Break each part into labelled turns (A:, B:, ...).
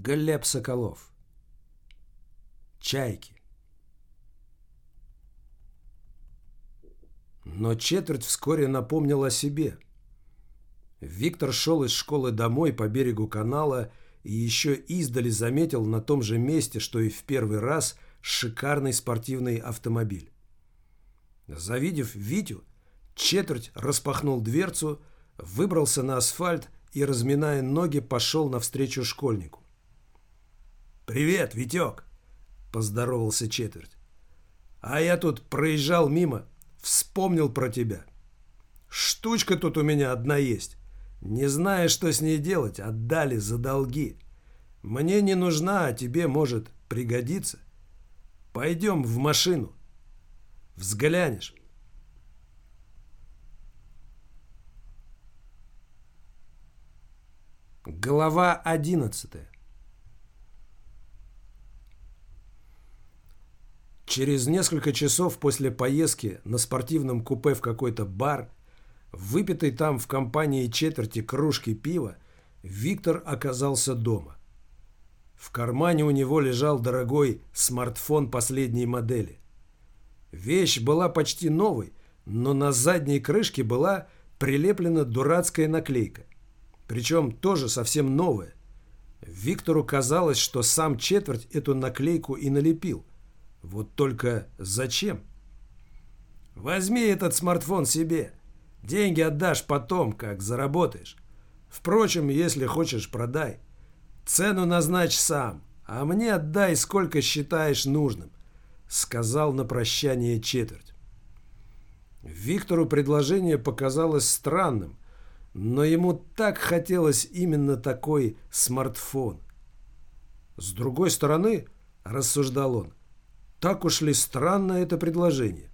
A: Глеб Соколов. Чайки. Но четверть вскоре напомнил о себе. Виктор шел из школы домой по берегу канала и еще издали заметил на том же месте, что и в первый раз, шикарный спортивный автомобиль. Завидев Витю, четверть распахнул дверцу, выбрался на асфальт и, разминая ноги, пошел навстречу школьнику. «Привет, Витек!» – поздоровался четверть. «А я тут проезжал мимо, вспомнил про тебя. Штучка тут у меня одна есть. Не зная, что с ней делать, отдали за долги. Мне не нужна, а тебе может пригодиться. Пойдем в машину. Взглянешь». Глава одиннадцатая Через несколько часов после поездки на спортивном купе в какой-то бар, выпитый там в компании четверти кружки пива, Виктор оказался дома. В кармане у него лежал дорогой смартфон последней модели. Вещь была почти новой, но на задней крышке была прилеплена дурацкая наклейка. Причем тоже совсем новая. Виктору казалось, что сам четверть эту наклейку и налепил – вот только зачем? Возьми этот смартфон себе. Деньги отдашь потом, как заработаешь. Впрочем, если хочешь, продай. Цену назначь сам, а мне отдай, сколько считаешь нужным, сказал на прощание четверть. Виктору предложение показалось странным, но ему так хотелось именно такой смартфон. С другой стороны, рассуждал он, так уж ли странно это предложение?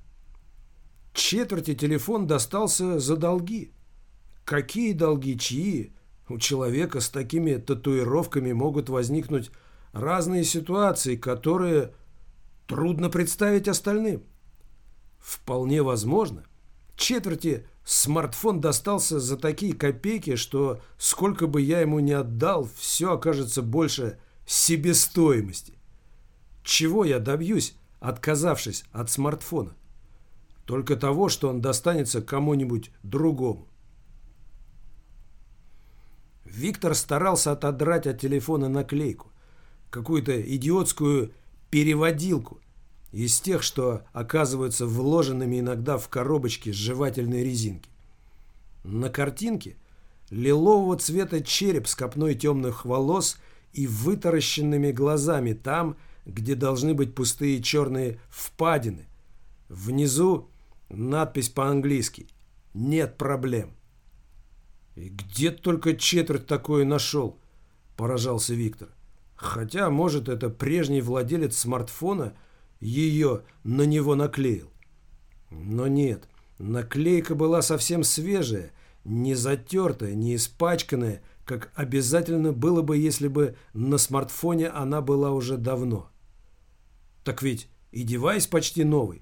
A: Четверти телефон достался за долги. Какие долги, чьи? У человека с такими татуировками могут возникнуть разные ситуации, которые трудно представить остальным. Вполне возможно. Четверти смартфон достался за такие копейки, что сколько бы я ему ни отдал, все окажется больше себестоимости. Чего я добьюсь, отказавшись от смартфона? Только того, что он достанется кому-нибудь другому. Виктор старался отодрать от телефона наклейку, какую-то идиотскую переводилку из тех, что оказываются вложенными иногда в коробочки жевательной резинки. На картинке лилового цвета череп с копной темных волос и вытаращенными глазами там, где должны быть пустые черные впадины. Внизу надпись по-английски «Нет проблем». «И где только четверть такое нашел?» – поражался Виктор. Хотя, может, это прежний владелец смартфона ее на него наклеил. Но нет, наклейка была совсем свежая, не затертая, не испачканная, как обязательно было бы, если бы на смартфоне она была уже давно. Так ведь и девайс почти новый.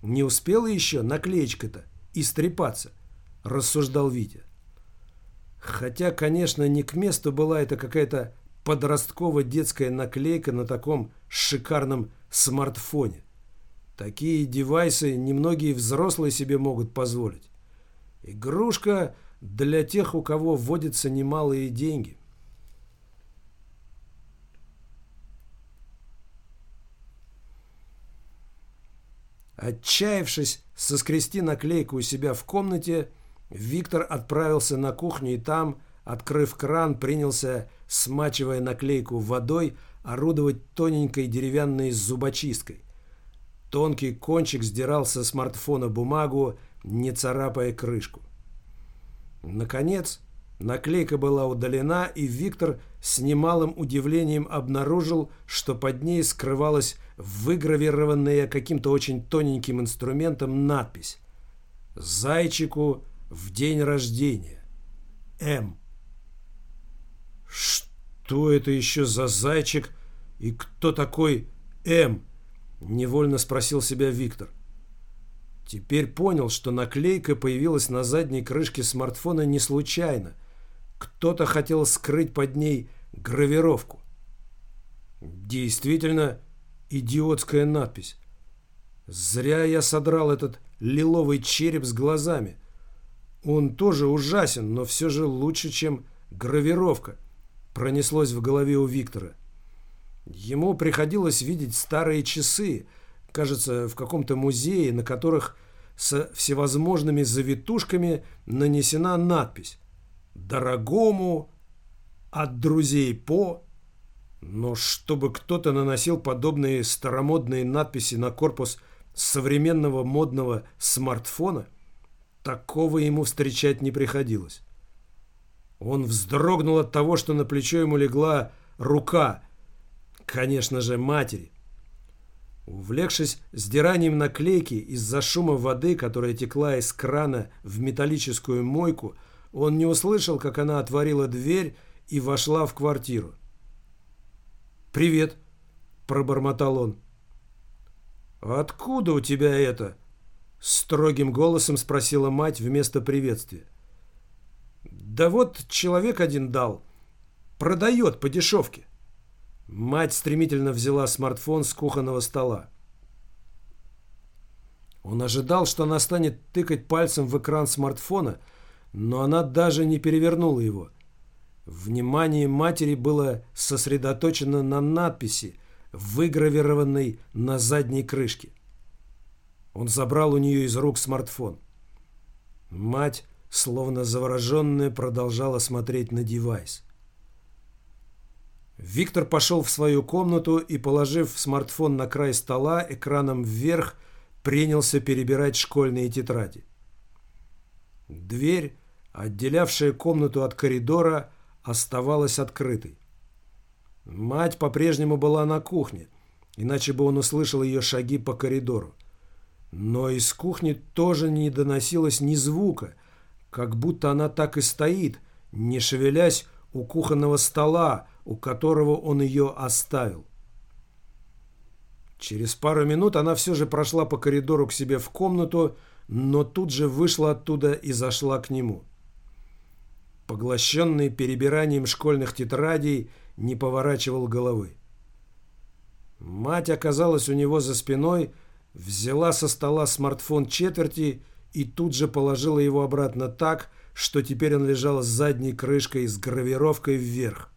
A: Не успела еще наклеечка-то истрепаться, рассуждал Витя. Хотя, конечно, не к месту была эта какая-то подростково-детская наклейка на таком шикарном смартфоне. Такие девайсы немногие взрослые себе могут позволить. Игрушка для тех, у кого вводятся немалые деньги. Отчаявшись соскрести наклейку у себя в комнате, Виктор отправился на кухню и там, открыв кран, принялся, смачивая наклейку водой, орудовать тоненькой деревянной зубочисткой. Тонкий кончик сдирал со смартфона бумагу, не царапая крышку. Наконец, наклейка была удалена, и Виктор с немалым удивлением обнаружил, что под ней скрывалась выгравированная каким-то очень тоненьким инструментом надпись «Зайчику в день рождения. М». «Что это еще за зайчик и кто такой М?» – невольно спросил себя Виктор. Теперь понял, что наклейка появилась на задней крышке смартфона не случайно. Кто-то хотел скрыть под ней гравировку. Действительно идиотская надпись. Зря я содрал этот лиловый череп с глазами. Он тоже ужасен, но все же лучше, чем гравировка. Пронеслось в голове у Виктора. Ему приходилось видеть старые часы, кажется, в каком-то музее, на которых со всевозможными завитушками нанесена надпись «Дорогому от друзей по...» Но чтобы кто-то наносил подобные старомодные надписи на корпус современного модного смартфона, такого ему встречать не приходилось. Он вздрогнул от того, что на плечо ему легла рука, конечно же, матери. Увлекшись сдиранием наклейки из-за шума воды, которая текла из крана в металлическую мойку, он не услышал, как она отворила дверь и вошла в квартиру. «Привет», — пробормотал он. «Откуда у тебя это?» — строгим голосом спросила мать вместо приветствия. «Да вот человек один дал. Продает по дешевке». Мать стремительно взяла смартфон с кухонного стола. Он ожидал, что она станет тыкать пальцем в экран смартфона, но она даже не перевернула его. Внимание матери было сосредоточено на надписи, выгравированной на задней крышке. Он забрал у нее из рук смартфон. Мать, словно завороженная, продолжала смотреть на девайс. Виктор пошел в свою комнату и, положив смартфон на край стола, экраном вверх, принялся перебирать школьные тетради. Дверь, отделявшая комнату от коридора, оставалась открытой. Мать по-прежнему была на кухне, иначе бы он услышал ее шаги по коридору. Но из кухни тоже не доносилось ни звука, как будто она так и стоит, не шевелясь у кухонного стола, у которого он ее оставил. Через пару минут она все же прошла по коридору к себе в комнату, но тут же вышла оттуда и зашла к нему. Поглощенный перебиранием школьных тетрадей, не поворачивал головы. Мать оказалась у него за спиной, взяла со стола смартфон четверти и тут же положила его обратно так, что теперь он лежал с задней крышкой с гравировкой вверх.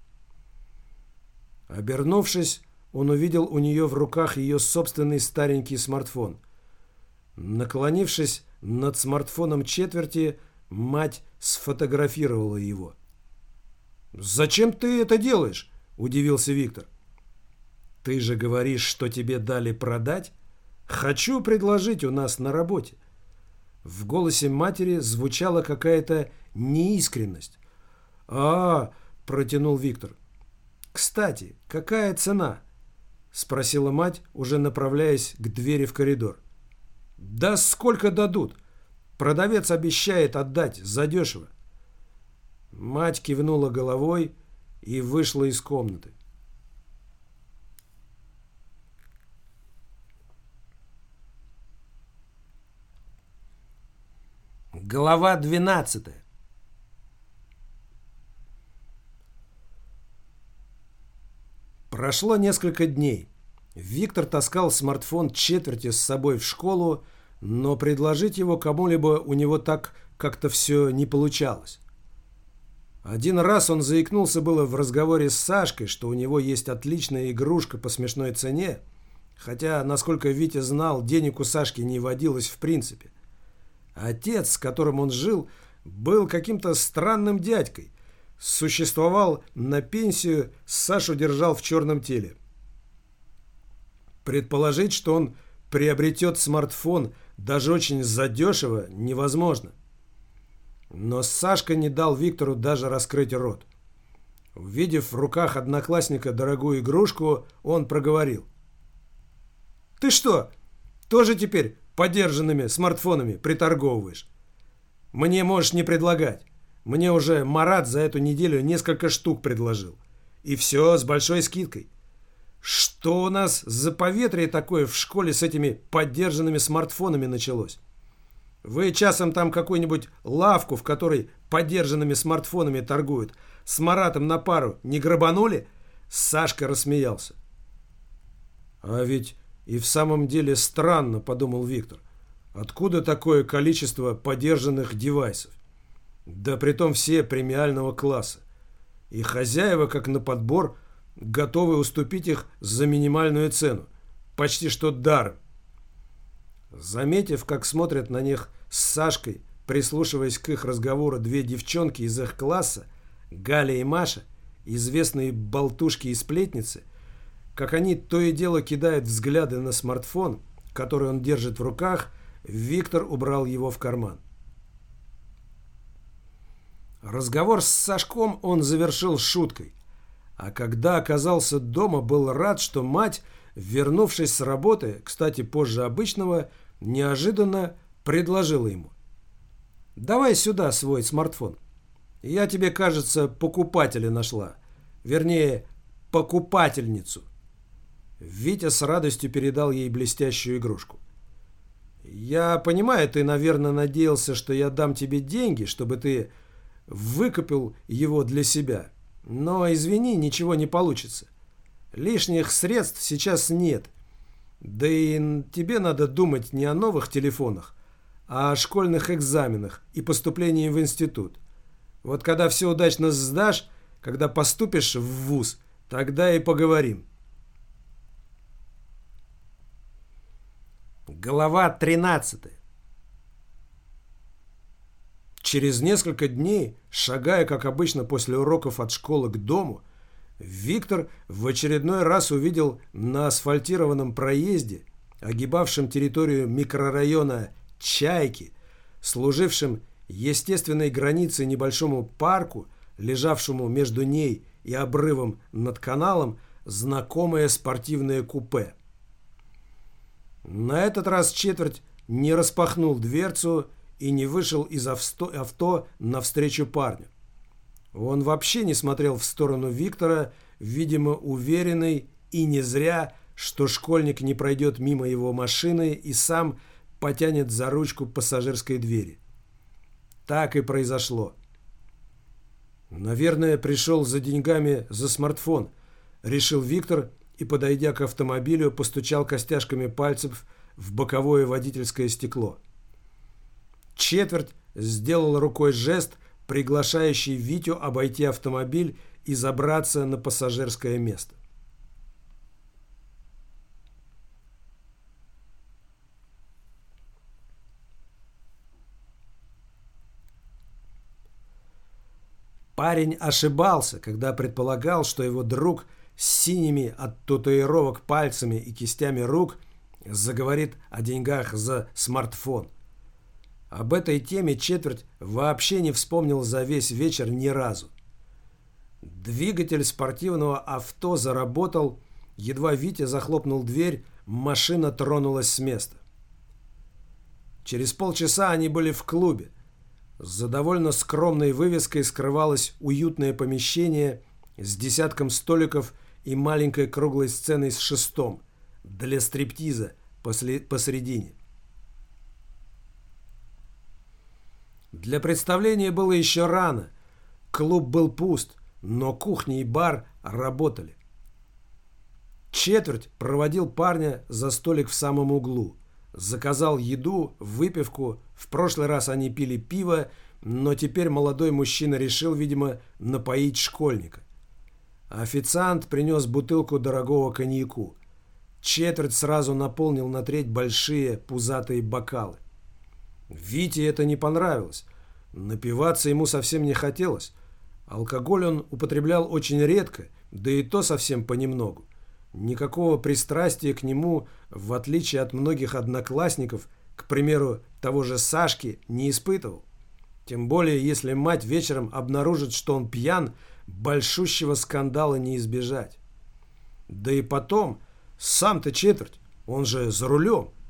A: Обернувшись, он увидел у нее в руках ее собственный старенький смартфон. Наклонившись над смартфоном четверти, мать сфотографировала его. «Зачем ты это делаешь?» – удивился Виктор. «Ты же говоришь, что тебе дали продать? Хочу предложить у нас на работе». В голосе матери звучала какая-то неискренность. «А, — протянул Виктор, «Кстати, какая цена?» — спросила мать, уже направляясь к двери в коридор. «Да сколько дадут? Продавец обещает отдать задешево». Мать кивнула головой и вышла из комнаты. Глава двенадцатая. Прошло несколько дней. Виктор таскал смартфон четверти с собой в школу, но предложить его кому-либо у него так как-то все не получалось. Один раз он заикнулся было в разговоре с Сашкой, что у него есть отличная игрушка по смешной цене, хотя, насколько Витя знал, денег у Сашки не водилось в принципе. Отец, с которым он жил, был каким-то странным дядькой, существовал на пенсию, Сашу держал в черном теле. Предположить, что он приобретет смартфон даже очень задешево, невозможно. Но Сашка не дал Виктору даже раскрыть рот. Увидев в руках одноклассника дорогую игрушку, он проговорил. «Ты что, тоже теперь подержанными смартфонами приторговываешь? Мне можешь не предлагать. Мне уже Марат за эту неделю несколько штук предложил. И все с большой скидкой. Что у нас за поветрие такое в школе с этими поддержанными смартфонами началось? Вы часом там какую-нибудь лавку, в которой поддержанными смартфонами торгуют, с Маратом на пару не грабанули? Сашка рассмеялся. А ведь и в самом деле странно, подумал Виктор. Откуда такое количество подержанных девайсов? Да притом все премиального класса. И хозяева, как на подбор, готовы уступить их за минимальную цену. Почти что даром. Заметив, как смотрят на них с Сашкой, прислушиваясь к их разговору две девчонки из их класса, Галя и Маша, известные болтушки и сплетницы, как они то и дело кидают взгляды на смартфон, который он держит в руках, Виктор убрал его в карман. Разговор с Сашком он завершил шуткой. А когда оказался дома, был рад, что мать, вернувшись с работы, кстати, позже обычного, неожиданно предложила ему. «Давай сюда свой смартфон. Я тебе, кажется, покупателя нашла. Вернее, покупательницу». Витя с радостью передал ей блестящую игрушку. «Я понимаю, ты, наверное, надеялся, что я дам тебе деньги, чтобы ты выкопил его для себя. Но, извини, ничего не получится. Лишних средств сейчас нет. Да и тебе надо думать не о новых телефонах, а о школьных экзаменах и поступлении в институт. Вот когда все удачно сдашь, когда поступишь в ВУЗ, тогда и поговорим. Глава 13 Через несколько дней, шагая, как обычно, после уроков от школы к дому, Виктор в очередной раз увидел на асфальтированном проезде, огибавшем территорию микрорайона Чайки, служившем естественной границей небольшому парку, лежавшему между ней и обрывом над каналом, знакомое спортивное купе. На этот раз четверть не распахнул дверцу и не вышел из авто, авто навстречу парню. Он вообще не смотрел в сторону Виктора, видимо, уверенный и не зря, что школьник не пройдет мимо его машины и сам потянет за ручку пассажирской двери. Так и произошло. «Наверное, пришел за деньгами за смартфон», — решил Виктор и, подойдя к автомобилю, постучал костяшками пальцев в боковое водительское стекло. Четверть сделал рукой жест, приглашающий Витю обойти автомобиль и забраться на пассажирское место. Парень ошибался, когда предполагал, что его друг с синими от татуировок пальцами и кистями рук заговорит о деньгах за смартфон – об этой теме четверть вообще не вспомнил за весь вечер ни разу. Двигатель спортивного авто заработал, едва Витя захлопнул дверь, машина тронулась с места. Через полчаса они были в клубе. За довольно скромной вывеской скрывалось уютное помещение с десятком столиков и маленькой круглой сценой с шестом для стриптиза посередине. Для представления было еще рано. Клуб был пуст, но кухня и бар работали. Четверть проводил парня за столик в самом углу. Заказал еду, выпивку. В прошлый раз они пили пиво, но теперь молодой мужчина решил, видимо, напоить школьника. Официант принес бутылку дорогого коньяку. Четверть сразу наполнил на треть большие пузатые бокалы. Вите это не понравилось. Напиваться ему совсем не хотелось. Алкоголь он употреблял очень редко, да и то совсем понемногу. Никакого пристрастия к нему, в отличие от многих одноклассников, к примеру, того же Сашки, не испытывал. Тем более, если мать вечером обнаружит, что он пьян, большущего скандала не избежать. Да и потом, сам-то четверть, он же за рулем –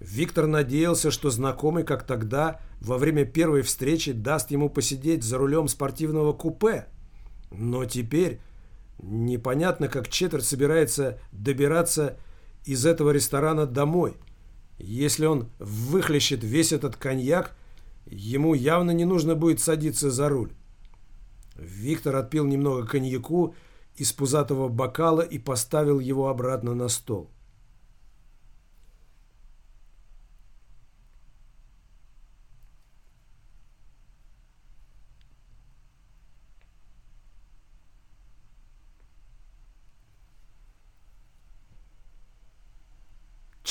A: Виктор надеялся, что знакомый, как тогда, во время первой встречи даст ему посидеть за рулем спортивного купе. Но теперь непонятно, как четверть собирается добираться из этого ресторана домой. Если он выхлещет весь этот коньяк, ему явно не нужно будет садиться за руль. Виктор отпил немного коньяку из пузатого бокала и поставил его обратно на стол.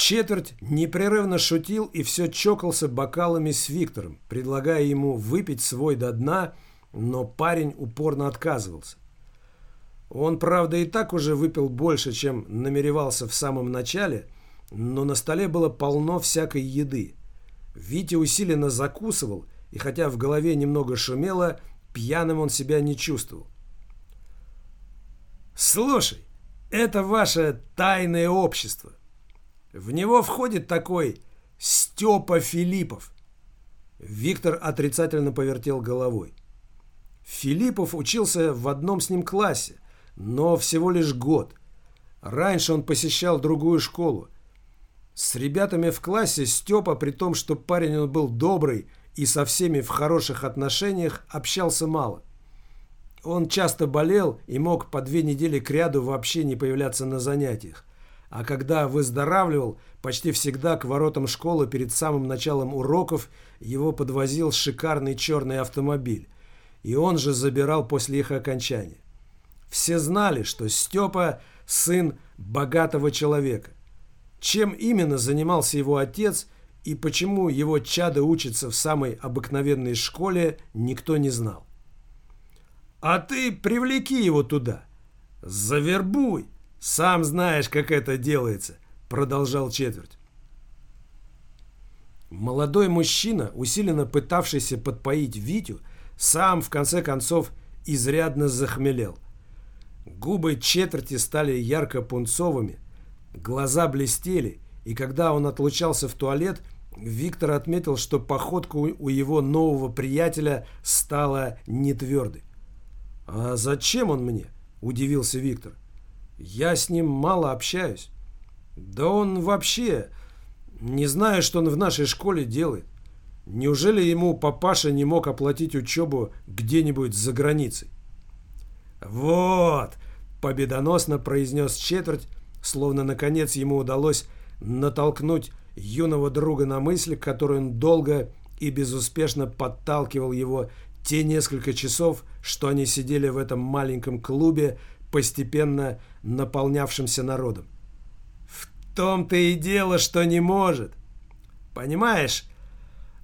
A: Четверть непрерывно шутил и все чокался бокалами с Виктором, предлагая ему выпить свой до дна, но парень упорно отказывался. Он, правда, и так уже выпил больше, чем намеревался в самом начале, но на столе было полно всякой еды. Витя усиленно закусывал, и хотя в голове немного шумело, пьяным он себя не чувствовал. «Слушай, это ваше тайное общество. В него входит такой Степа Филиппов». Виктор отрицательно повертел головой. Филиппов учился в одном с ним классе, но всего лишь год. Раньше он посещал другую школу. С ребятами в классе Степа, при том, что парень он был добрый и со всеми в хороших отношениях, общался мало. Он часто болел и мог по две недели кряду вообще не появляться на занятиях. А когда выздоравливал, почти всегда к воротам школы перед самым началом уроков его подвозил шикарный черный автомобиль. И он же забирал после их окончания. Все знали, что Степа – сын богатого человека. Чем именно занимался его отец и почему его чадо учится в самой обыкновенной школе, никто не знал. «А ты привлеки его туда. Завербуй. Сам знаешь, как это делается», – продолжал четверть. Молодой мужчина, усиленно пытавшийся подпоить Витю, сам, в конце концов, изрядно захмелел – Губы четверти стали ярко-пунцовыми, глаза блестели, и когда он отлучался в туалет, Виктор отметил, что походка у его нового приятеля стала нетвердой. «А зачем он мне?» – удивился Виктор. «Я с ним мало общаюсь. Да он вообще... Не знаю, что он в нашей школе делает. Неужели ему папаша не мог оплатить учебу где-нибудь за границей?» «Вот!» – победоносно произнес четверть, словно наконец ему удалось натолкнуть юного друга на мысль, которую он долго и безуспешно подталкивал его те несколько часов, что они сидели в этом маленьком клубе, постепенно наполнявшимся народом. В том-то и дело, что не может. Понимаешь?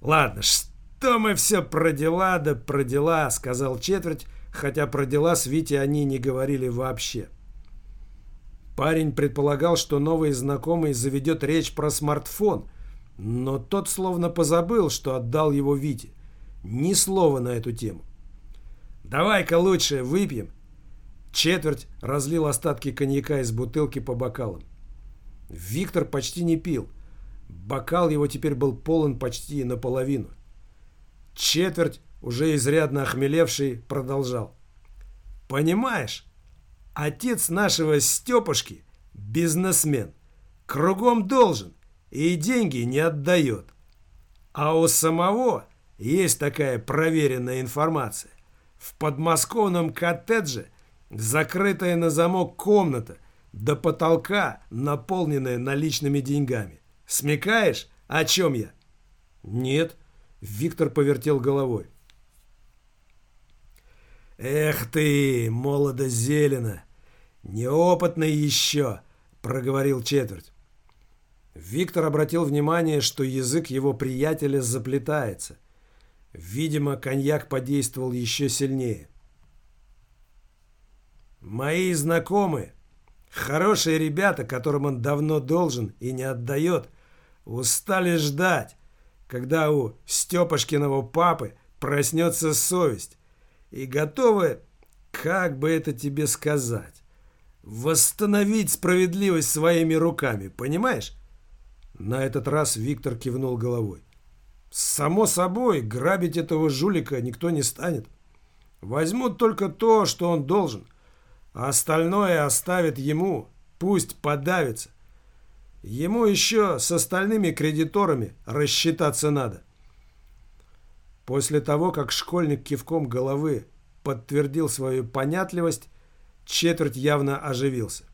A: Ладно, что мы все про дела да про дела, сказал четверть, хотя про дела с Витей они не говорили вообще. Парень предполагал, что новый знакомый заведет речь про смартфон, но тот словно позабыл, что отдал его Вите. Ни слова на эту тему. «Давай-ка лучше выпьем». Четверть разлил остатки коньяка из бутылки по бокалам. Виктор почти не пил. Бокал его теперь был полон почти наполовину. Четверть уже изрядно охмелевший, продолжал. «Понимаешь, отец нашего Степушки – бизнесмен, кругом должен и деньги не отдает. А у самого есть такая проверенная информация. В подмосковном коттедже закрытая на замок комната, до потолка, наполненная наличными деньгами. Смекаешь, о чем я?» «Нет», – Виктор повертел головой. «Эх ты, молодо-зелено! Неопытный еще!» – проговорил четверть. Виктор обратил внимание, что язык его приятеля заплетается. Видимо, коньяк подействовал еще сильнее. «Мои знакомые, хорошие ребята, которым он давно должен и не отдает, устали ждать, когда у Степашкиного папы проснется совесть, и готовы, как бы это тебе сказать, восстановить справедливость своими руками, понимаешь? На этот раз Виктор кивнул головой. Само собой, грабить этого жулика никто не станет. Возьмут только то, что он должен, а остальное оставят ему, пусть подавится. Ему еще с остальными кредиторами рассчитаться надо. После того, как школьник кивком головы подтвердил свою понятливость, четверть явно оживился.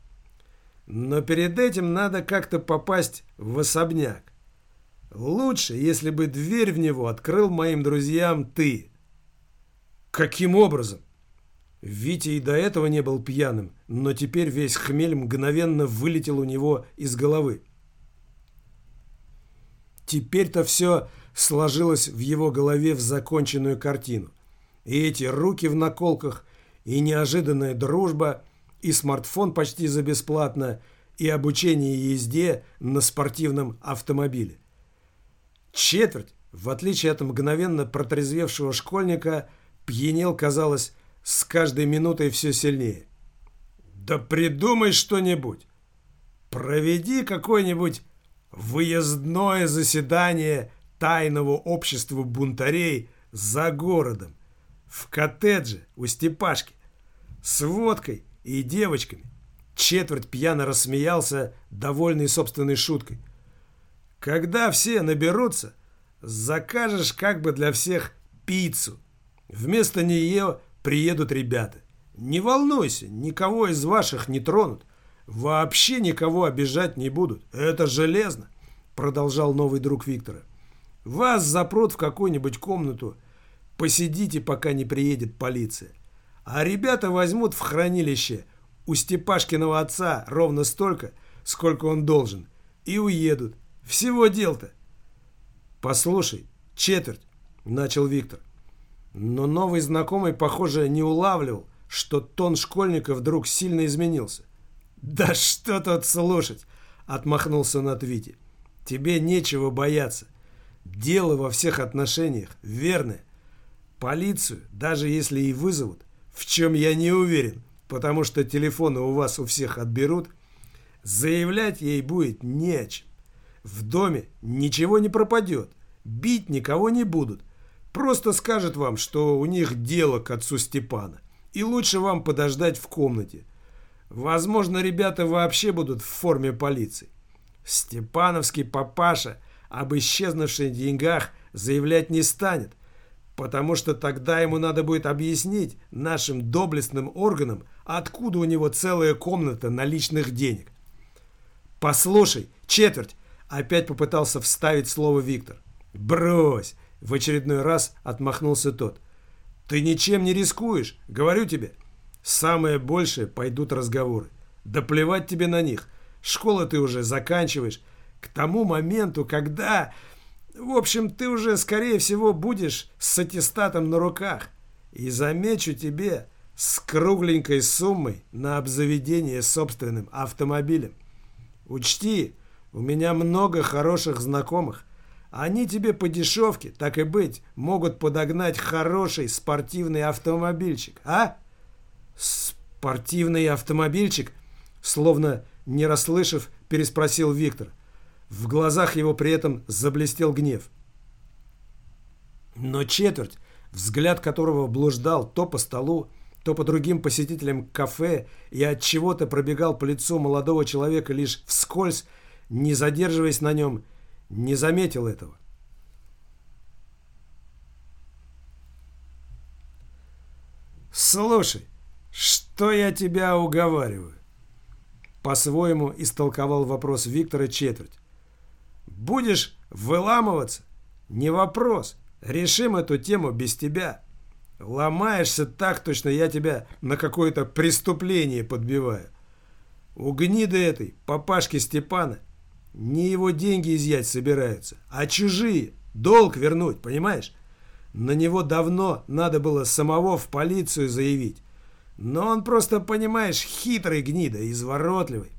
A: Но перед этим надо как-то попасть в особняк. Лучше, если бы дверь в него открыл моим друзьям ты. Каким образом? Витя и до этого не был пьяным, но теперь весь хмель мгновенно вылетел у него из головы. Теперь-то все сложилось в его голове в законченную картину. И эти руки в наколках, и неожиданная дружба, и смартфон почти за бесплатно, и обучение езде на спортивном автомобиле. Четверть, в отличие от мгновенно протрезвевшего школьника, пьянел, казалось, с каждой минутой все сильнее. «Да придумай что-нибудь! Проведи какое-нибудь выездное заседание тайного общества бунтарей за городом, в коттедже у Степашки, с водкой и девочками. Четверть пьяно рассмеялся, довольный собственной шуткой. Когда все наберутся, закажешь как бы для всех пиццу. Вместо нее приедут ребята. Не волнуйся, никого из ваших не тронут. Вообще никого обижать не будут. Это железно, продолжал новый друг Виктора. Вас запрут в какую-нибудь комнату. Посидите, пока не приедет полиция. А ребята возьмут в хранилище у Степашкиного отца ровно столько, сколько он должен, и уедут. Всего дел-то. Послушай, четверть, начал Виктор. Но новый знакомый, похоже, не улавливал, что тон школьника вдруг сильно изменился. «Да что тут слушать!» — отмахнулся на Вити. «Тебе нечего бояться. Дело во всех отношениях верное. Полицию, даже если и вызовут, в чем я не уверен, потому что телефоны у вас у всех отберут, заявлять ей будет не о чем. В доме ничего не пропадет, бить никого не будут. Просто скажет вам, что у них дело к отцу Степана, и лучше вам подождать в комнате. Возможно, ребята вообще будут в форме полиции. Степановский папаша об исчезнувших деньгах заявлять не станет, потому что тогда ему надо будет объяснить нашим доблестным органам, откуда у него целая комната наличных денег. «Послушай, четверть!» – опять попытался вставить слово Виктор. «Брось!» – в очередной раз отмахнулся тот. «Ты ничем не рискуешь, говорю тебе. Самое большее пойдут разговоры. Да плевать тебе на них. Школу ты уже заканчиваешь. К тому моменту, когда... В общем, ты уже, скорее всего, будешь с аттестатом на руках. И замечу тебе, с кругленькой суммой на обзаведение собственным автомобилем. Учти, у меня много хороших знакомых. Они тебе по дешевке, так и быть, могут подогнать хороший спортивный автомобильчик, а? Спортивный автомобильчик? Словно не расслышав, переспросил Виктор. В глазах его при этом заблестел гнев. Но четверть, взгляд которого блуждал то по столу, то по другим посетителям кафе и от чего-то пробегал по лицу молодого человека лишь вскользь, не задерживаясь на нем, не заметил этого. «Слушай, что я тебя уговариваю?» По-своему истолковал вопрос Виктора четверть. «Будешь выламываться? Не вопрос. Решим эту тему без тебя. Ломаешься так точно, я тебя на какое-то преступление подбиваю. У гниды этой, папашки Степана, не его деньги изъять собираются, а чужие, долг вернуть, понимаешь? На него давно надо было самого в полицию заявить. Но он просто, понимаешь, хитрый гнида, изворотливый.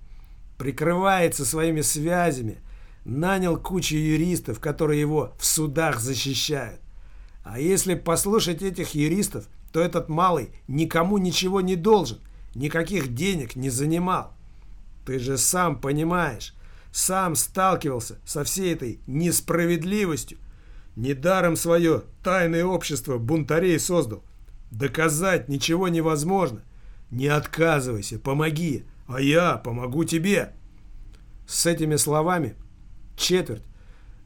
A: Прикрывается своими связями, нанял кучу юристов, которые его в судах защищают. А если послушать этих юристов, то этот малый никому ничего не должен, никаких денег не занимал. Ты же сам понимаешь, сам сталкивался со всей этой несправедливостью. Недаром свое тайное общество бунтарей создал. Доказать ничего невозможно. Не отказывайся, помоги, а я помогу тебе. С этими словами четверть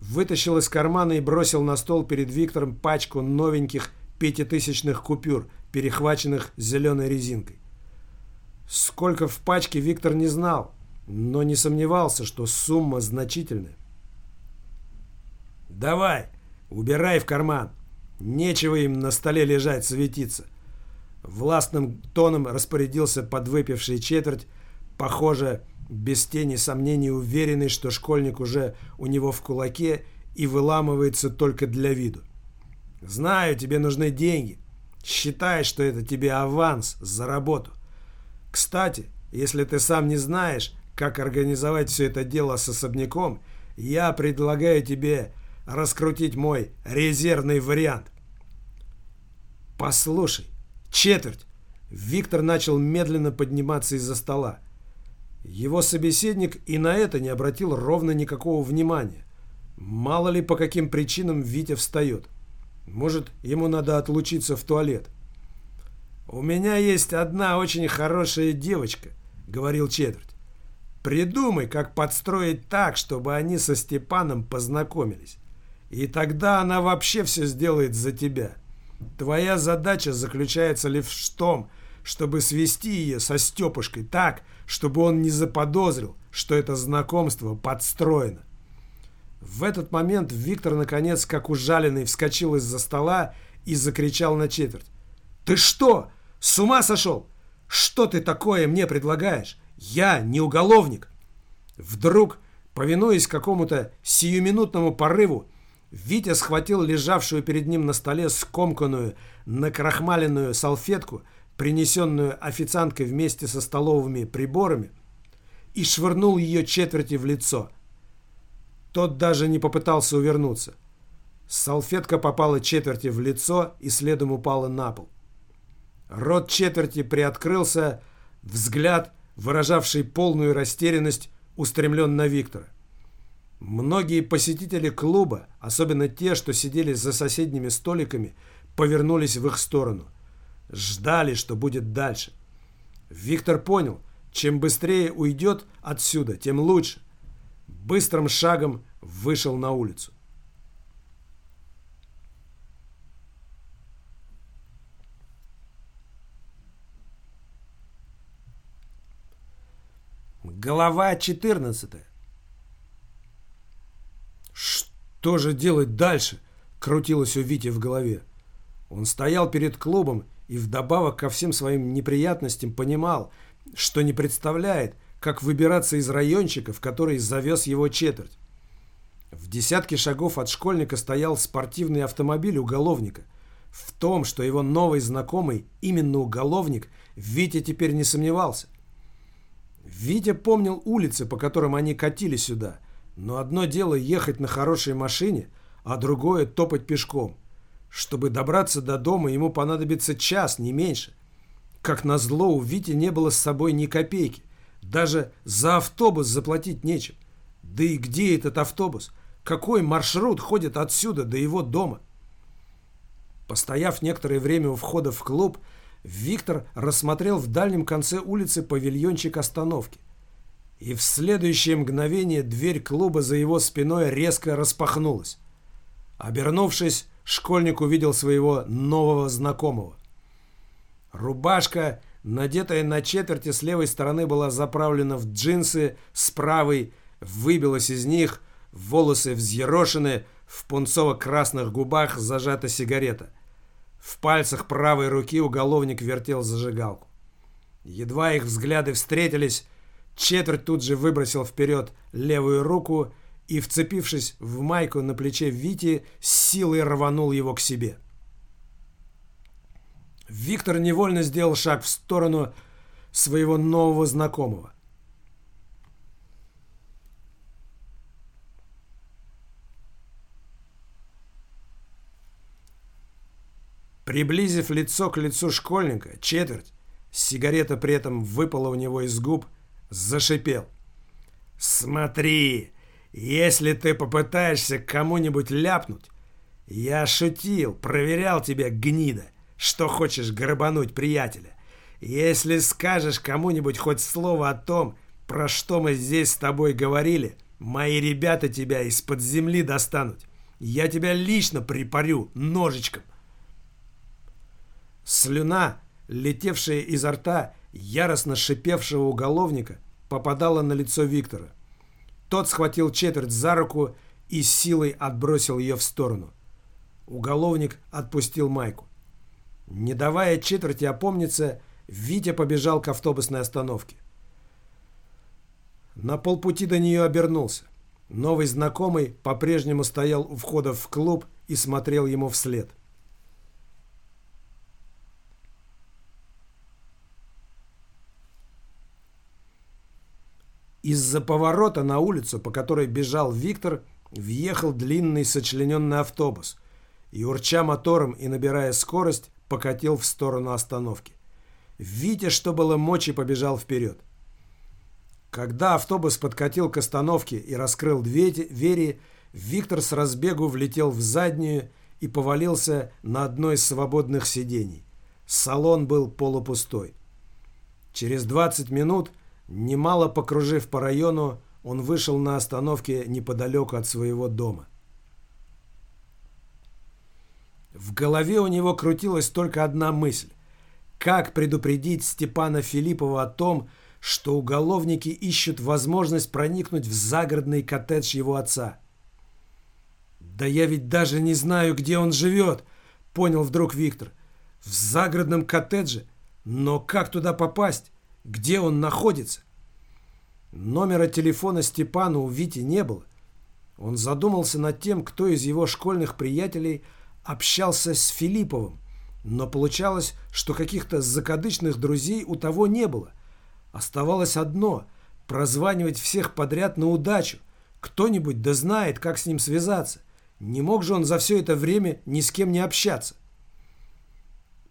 A: вытащил из кармана и бросил на стол перед Виктором пачку новеньких пятитысячных купюр, перехваченных зеленой резинкой. Сколько в пачке Виктор не знал, но не сомневался, что сумма значительная. «Давай, убирай в карман. Нечего им на столе лежать, светиться». Властным тоном распорядился подвыпивший четверть, похоже, без тени сомнений уверенный, что школьник уже у него в кулаке и выламывается только для виду. «Знаю, тебе нужны деньги. Считай, что это тебе аванс за работу. Кстати, если ты сам не знаешь, как организовать все это дело с особняком, я предлагаю тебе раскрутить мой резервный вариант. Послушай, четверть. Виктор начал медленно подниматься из-за стола. Его собеседник и на это не обратил ровно никакого внимания. Мало ли по каким причинам Витя встает. Может, ему надо отлучиться в туалет. «У меня есть одна очень хорошая девочка», — говорил четверть. Придумай, как подстроить так, чтобы они со Степаном познакомились. И тогда она вообще все сделает за тебя. Твоя задача заключается лишь в том, чтобы свести ее со Степушкой так, чтобы он не заподозрил, что это знакомство подстроено. В этот момент Виктор, наконец, как ужаленный, вскочил из-за стола и закричал на четверть. «Ты что? С ума сошел? Что ты такое мне предлагаешь? Я не уголовник. Вдруг, повинуясь какому-то сиюминутному порыву, Витя схватил лежавшую перед ним на столе скомканную, накрахмаленную салфетку, принесенную официанткой вместе со столовыми приборами, и швырнул ее четверти в лицо. Тот даже не попытался увернуться. Салфетка попала четверти в лицо и следом упала на пол. Рот четверти приоткрылся, взгляд выражавший полную растерянность, устремлен на Виктора. Многие посетители клуба, особенно те, что сидели за соседними столиками, повернулись в их сторону. Ждали, что будет дальше. Виктор понял, чем быстрее уйдет отсюда, тем лучше. Быстрым шагом вышел на улицу. Глава 14 Что же делать дальше? Крутилось у Вити в голове. Он стоял перед клубом и вдобавок ко всем своим неприятностям понимал, что не представляет, как выбираться из райончика, в который завез его четверть. В десятке шагов от школьника стоял спортивный автомобиль уголовника. В том, что его новый знакомый именно уголовник, Витя теперь не сомневался. Витя помнил улицы, по которым они катили сюда, но одно дело ехать на хорошей машине, а другое топать пешком. Чтобы добраться до дома, ему понадобится час, не меньше. Как назло, у Вити не было с собой ни копейки. Даже за автобус заплатить нечем. Да и где этот автобус? Какой маршрут ходит отсюда до его дома? Постояв некоторое время у входа в клуб, Виктор рассмотрел в дальнем конце улицы павильончик остановки. И в следующее мгновение дверь клуба за его спиной резко распахнулась. Обернувшись, школьник увидел своего нового знакомого. Рубашка, надетая на четверти с левой стороны, была заправлена в джинсы, с правой выбилась из них, волосы взъерошены, в пунцово-красных губах зажата сигарета. В пальцах правой руки уголовник вертел зажигалку. Едва их взгляды встретились, четверть тут же выбросил вперед левую руку и, вцепившись в майку на плече Вити, силой рванул его к себе. Виктор невольно сделал шаг в сторону своего нового знакомого. Приблизив лицо к лицу школьника, четверть, сигарета при этом выпала у него из губ, зашипел. «Смотри, если ты попытаешься кому-нибудь ляпнуть, я шутил, проверял тебя, гнида, что хочешь грабануть приятеля. Если скажешь кому-нибудь хоть слово о том, про что мы здесь с тобой говорили, мои ребята тебя из-под земли достанут. Я тебя лично припарю ножичком. Слюна, летевшая изо рта яростно шипевшего уголовника, попадала на лицо Виктора. Тот схватил четверть за руку и силой отбросил ее в сторону. Уголовник отпустил майку. Не давая четверти опомниться, Витя побежал к автобусной остановке. На полпути до нее обернулся. Новый знакомый по-прежнему стоял у входа в клуб и смотрел ему вслед. Из-за поворота на улицу, по которой бежал Виктор, въехал длинный сочлененный автобус и, урча мотором и набирая скорость, покатил в сторону остановки. Витя, что было мочи, побежал вперед. Когда автобус подкатил к остановке и раскрыл двери, Виктор с разбегу влетел в заднюю и повалился на одно из свободных сидений. Салон был полупустой. Через 20 минут, немало покружив по району, он вышел на остановке неподалеку от своего дома. В голове у него крутилась только одна мысль. Как предупредить Степана Филиппова о том, что уголовники ищут возможность проникнуть в загородный коттедж его отца? «Да я ведь даже не знаю, где он живет», — понял вдруг Виктор. «В загородном коттедже? Но как туда попасть? Где он находится?» Номера телефона Степана у Вити не было. Он задумался над тем, кто из его школьных приятелей общался с Филипповым, но получалось, что каких-то закадычных друзей у того не было. Оставалось одно – прозванивать всех подряд на удачу. Кто-нибудь да знает, как с ним связаться. Не мог же он за все это время ни с кем не общаться.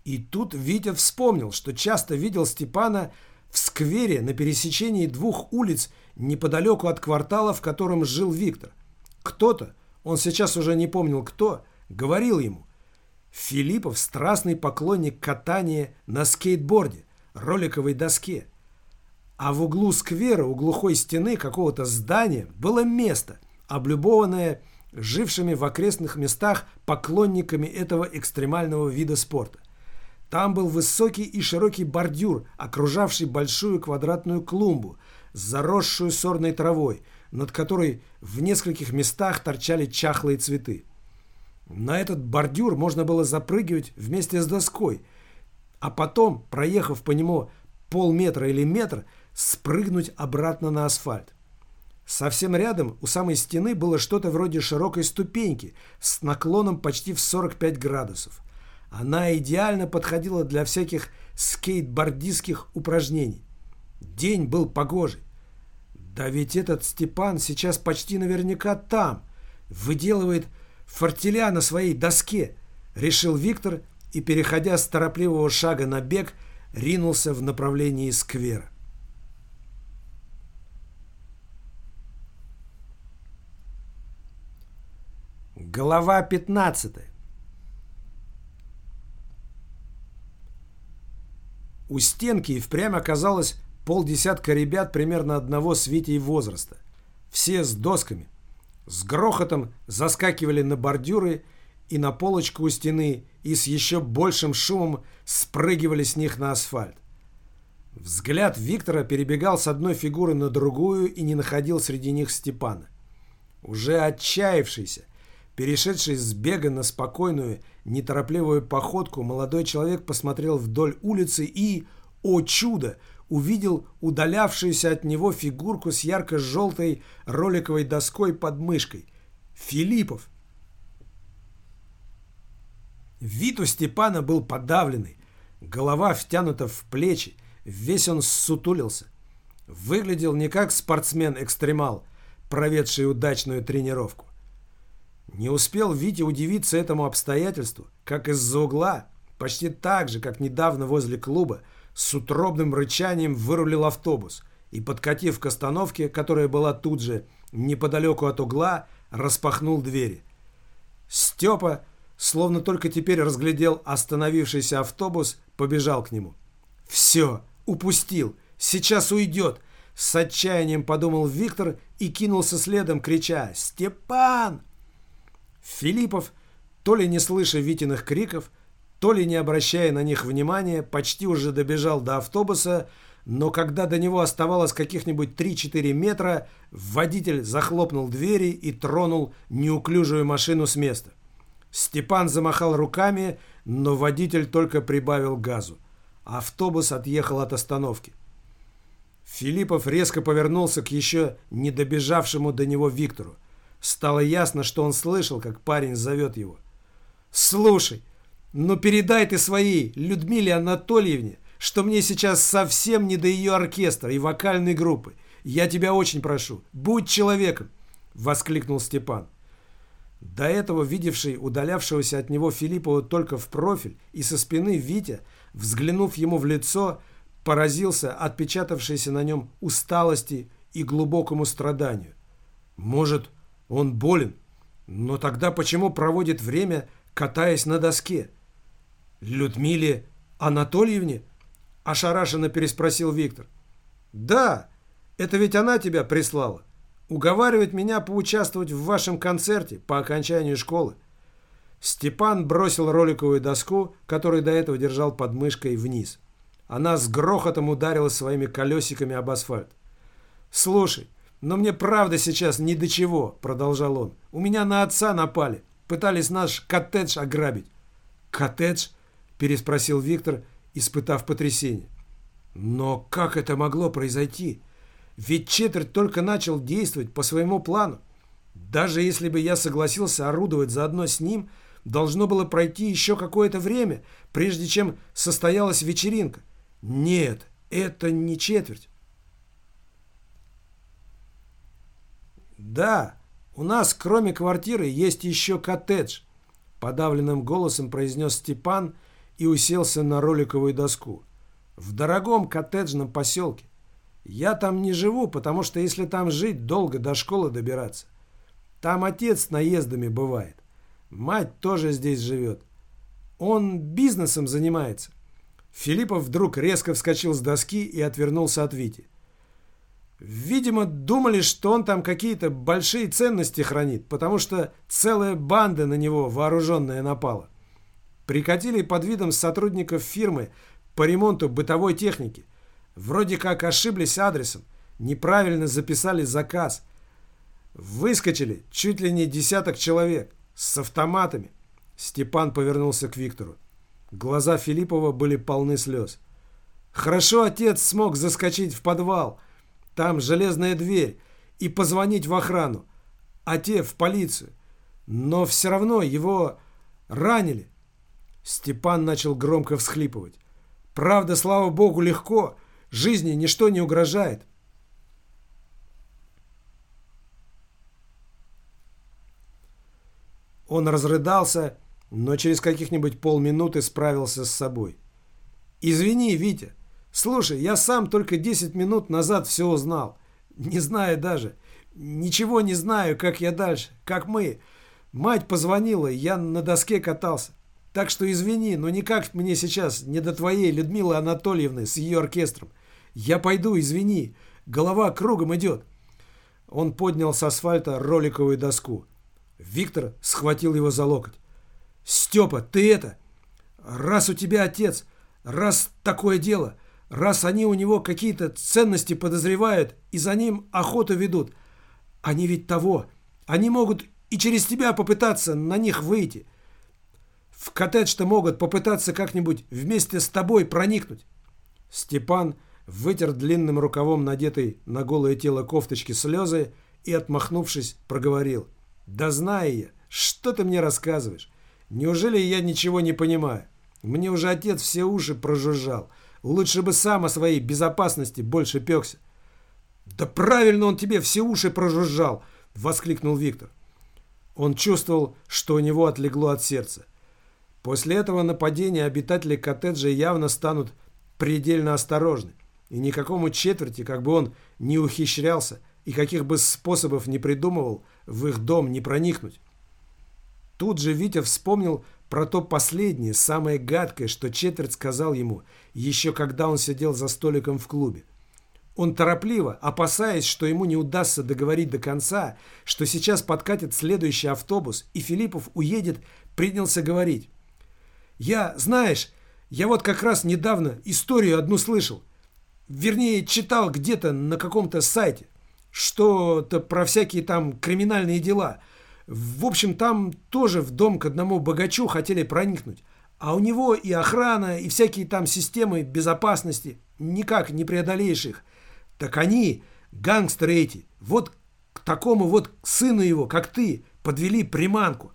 A: И тут Витя вспомнил, что часто видел Степана в сквере на пересечении двух улиц неподалеку от квартала, в котором жил Виктор. Кто-то, он сейчас уже не помнил кто, говорил ему, Филиппов страстный поклонник катания на скейтборде, роликовой доске. А в углу сквера, у глухой стены какого-то здания, было место, облюбованное жившими в окрестных местах поклонниками этого экстремального вида спорта. Там был высокий и широкий бордюр, окружавший большую квадратную клумбу, заросшую сорной травой, над которой в нескольких местах торчали чахлые цветы. На этот бордюр можно было запрыгивать вместе с доской, а потом, проехав по нему полметра или метр, спрыгнуть обратно на асфальт. Совсем рядом, у самой стены, было что-то вроде широкой ступеньки с наклоном почти в 45 градусов. Она идеально подходила для всяких скейтбордистских упражнений. День был погожий. Да ведь этот Степан сейчас почти наверняка там, выделывает фортеля на своей доске, решил Виктор и, переходя с торопливого шага на бег, ринулся в направлении сквера. Глава 15 У стенки и впрямь оказалось полдесятка ребят примерно одного с Витей возраста. Все с досками. С грохотом заскакивали на бордюры и на полочку у стены и с еще большим шумом спрыгивали с них на асфальт. Взгляд Виктора перебегал с одной фигуры на другую и не находил среди них Степана. Уже отчаявшийся, перешедший с бега на спокойную, неторопливую походку, молодой человек посмотрел вдоль улицы и, о чудо, увидел удалявшуюся от него фигурку с ярко-желтой роликовой доской под мышкой. Филиппов. Вид у Степана был подавленный, голова втянута в плечи, весь он ссутулился. Выглядел не как спортсмен-экстремал, проведший удачную тренировку. Не успел Витя удивиться этому обстоятельству, как из-за угла, почти так же, как недавно возле клуба, с утробным рычанием вырулил автобус и, подкатив к остановке, которая была тут же, неподалеку от угла, распахнул двери. Степа, словно только теперь разглядел остановившийся автобус, побежал к нему. «Все, упустил, сейчас уйдет!» С отчаянием подумал Виктор и кинулся следом, крича «Степан!» Филиппов, то ли не слыша Витиных криков, то ли не обращая на них внимания, почти уже добежал до автобуса, но когда до него оставалось каких-нибудь 3-4 метра, водитель захлопнул двери и тронул неуклюжую машину с места. Степан замахал руками, но водитель только прибавил газу. Автобус отъехал от остановки. Филиппов резко повернулся к еще не добежавшему до него Виктору. Стало ясно, что он слышал, как парень зовет его. «Слушай, ну передай ты своей Людмиле Анатольевне, что мне сейчас совсем не до ее оркестра и вокальной группы. Я тебя очень прошу, будь человеком!» — воскликнул Степан. До этого видевший удалявшегося от него Филиппова только в профиль и со спины Витя, взглянув ему в лицо, поразился отпечатавшейся на нем усталости и глубокому страданию. Может, он болен, но тогда почему проводит время, катаясь на доске? Людмиле Анатольевне? Ошарашенно переспросил Виктор. Да, это ведь она тебя прислала. Уговаривать меня поучаствовать в вашем концерте по окончанию школы. Степан бросил роликовую доску, которую до этого держал под мышкой, вниз. Она с грохотом ударила своими колесиками об асфальт. «Слушай, но мне правда сейчас ни до чего», — продолжал он. «У меня на отца напали. Пытались наш коттедж ограбить». «Коттедж?» — переспросил Виктор, испытав потрясение. «Но как это могло произойти? Ведь четверть только начал действовать по своему плану. Даже если бы я согласился орудовать заодно с ним, должно было пройти еще какое-то время, прежде чем состоялась вечеринка. Нет, это не четверть. Да, у нас кроме квартиры есть еще коттедж, подавленным голосом произнес Степан и уселся на роликовую доску. В дорогом коттеджном поселке. Я там не живу, потому что если там жить, долго до школы добираться. Там отец наездами бывает. Мать тоже здесь живет. Он бизнесом занимается. Филиппов вдруг резко вскочил с доски и отвернулся от Вити. Видимо, думали, что он там какие-то большие ценности хранит, потому что целая банда на него вооруженная напала. Прикатили под видом сотрудников фирмы по ремонту бытовой техники. Вроде как ошиблись адресом, неправильно записали заказ. Выскочили чуть ли не десяток человек с автоматами. Степан повернулся к Виктору. Глаза Филиппова были полны слез. Хорошо отец смог заскочить в подвал. Там железная дверь. И позвонить в охрану. А те в полицию. Но все равно его ранили. Степан начал громко всхлипывать. Правда, слава богу, легко. Жизни ничто не угрожает. Он разрыдался но через каких-нибудь полминуты справился с собой. «Извини, Витя. Слушай, я сам только 10 минут назад все узнал. Не знаю даже. Ничего не знаю, как я дальше, как мы. Мать позвонила, я на доске катался. Так что извини, но никак мне сейчас не до твоей Людмилы Анатольевны с ее оркестром. Я пойду, извини. Голова кругом идет». Он поднял с асфальта роликовую доску. Виктор схватил его за локоть. Степа, ты это... Раз у тебя отец, раз такое дело, раз они у него какие-то ценности подозревают и за ним охоту ведут, они ведь того, они могут и через тебя попытаться на них выйти. В коттедж-то могут попытаться как-нибудь вместе с тобой проникнуть. Степан вытер длинным рукавом надетой на голое тело кофточки слезы и, отмахнувшись, проговорил. «Да знаю я, что ты мне рассказываешь? Неужели я ничего не понимаю? Мне уже отец все уши прожужжал. Лучше бы сам о своей безопасности больше пекся. «Да правильно он тебе все уши прожужжал!» — воскликнул Виктор. Он чувствовал, что у него отлегло от сердца. После этого нападения обитатели коттеджа явно станут предельно осторожны. И никакому четверти, как бы он ни ухищрялся и каких бы способов не придумывал, в их дом не проникнуть. Тут же Витя вспомнил про то последнее, самое гадкое, что четверть сказал ему, еще когда он сидел за столиком в клубе. Он торопливо, опасаясь, что ему не удастся договорить до конца, что сейчас подкатит следующий автобус, и Филиппов уедет, принялся говорить. «Я, знаешь, я вот как раз недавно историю одну слышал. Вернее, читал где-то на каком-то сайте. Что-то про всякие там криминальные дела». В общем, там тоже в дом к одному богачу хотели проникнуть. А у него и охрана, и всякие там системы безопасности. Никак не преодолеешь их. Так они, гангстеры эти, вот к такому вот сыну его, как ты, подвели приманку.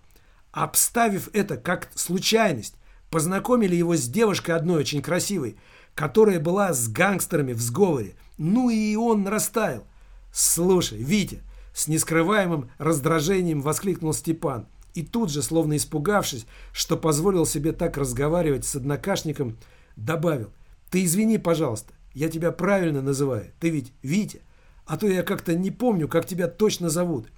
A: Обставив это как случайность, познакомили его с девушкой одной очень красивой, которая была с гангстерами в сговоре. Ну и он растаял. «Слушай, Витя!» С нескрываемым раздражением воскликнул Степан. И тут же, словно испугавшись, что позволил себе так разговаривать с однокашником, добавил. «Ты извини, пожалуйста, я тебя правильно называю. Ты ведь Витя. А то я как-то не помню, как тебя точно зовут.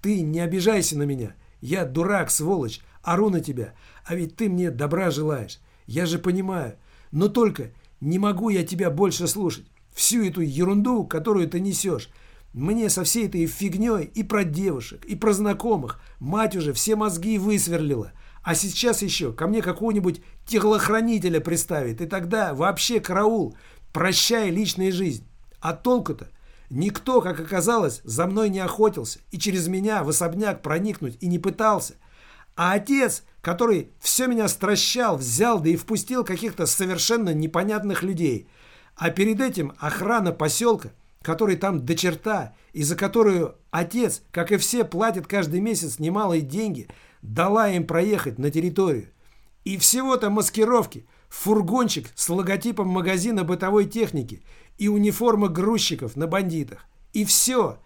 A: Ты не обижайся на меня. Я дурак, сволочь, ору на тебя. А ведь ты мне добра желаешь. Я же понимаю. Но только не могу я тебя больше слушать. Всю эту ерунду, которую ты несешь. Мне со всей этой фигней и про девушек, и про знакомых мать уже все мозги высверлила. А сейчас еще ко мне какого-нибудь телохранителя приставит, и тогда вообще караул, прощай личная жизнь. А толку-то? Никто, как оказалось, за мной не охотился и через меня в особняк проникнуть и не пытался. А отец, который все меня стращал, взял да и впустил каких-то совершенно непонятных людей. А перед этим охрана поселка – который там до черта, и за которую отец, как и все, платит каждый месяц немалые деньги, дала им проехать на территорию. И всего-то маскировки, фургончик с логотипом магазина бытовой техники и униформа грузчиков на бандитах. И все.